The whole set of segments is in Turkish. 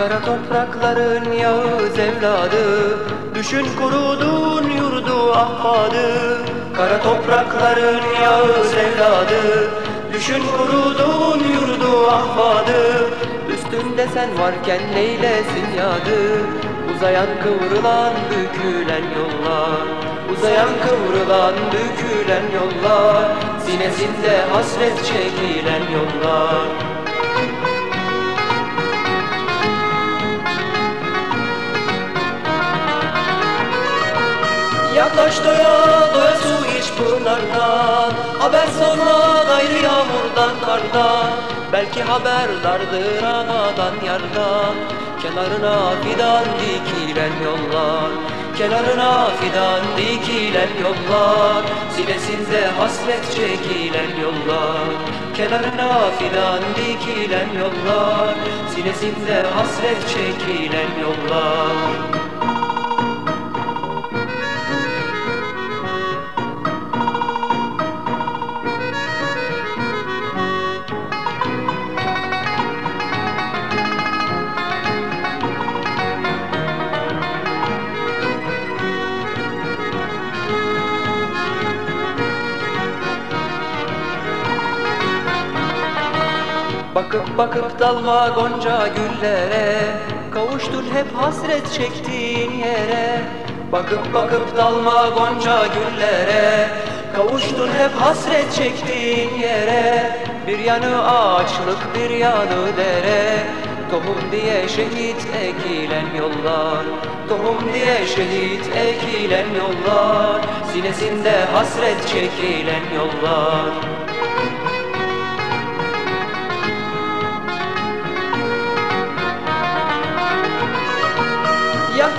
Kara toprakların Yağız evladı. Düşün kurudun yurdu ahfadı. Kara toprakların Yağız evladı. Düşün kurudun yurdu ahfadı. Üstünde sen varken neylesin yadı? Uzayan kıvrılan bükülen yollar. Uzayan kıvrılan bükülen yollar. Sinesinde hasret çekilen yollar Yaklaş doya doya su iç pınardan. Haber sorma gayrı yağmurdan kardan. Belki haberdardır anadan yardan. Kenarına fidan dikilen yollar. Kenarına fidan dikilen yollar. Sinesinde hasret çekilen yollar. Kenarına fidan dikilen yollar. Sinesinde hasret çekilen yollar Bakıp bakıp dalma gonca güllere Kavuştun hep hasret çektiğin yere. Bakıp bakıp dalma gonca güllere Kavuştun hep hasret çektiğin yere. Bir yanı ağaçlık bir yanı dere. Tohum diye şehit ekilen yollar Tohum diye şehit ekilen yollar. Sinesinde hasret çekilen yollar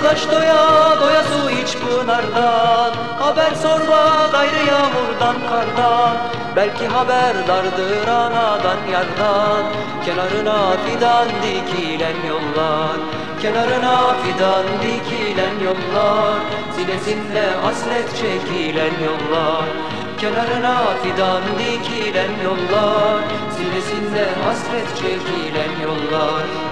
Yaklaş doya doya su iç pınardan. Haber sorma gayrı yağmurdan kardan. Belki haberdardır anadan yardan. Kenarına fidan dikilen yollar. Kenarına fidan dikilen yollar. Sinesinde hasret çekilen yollar. Kenarına fidan dikilen yollar. Sinesinde hasret çekilen yollar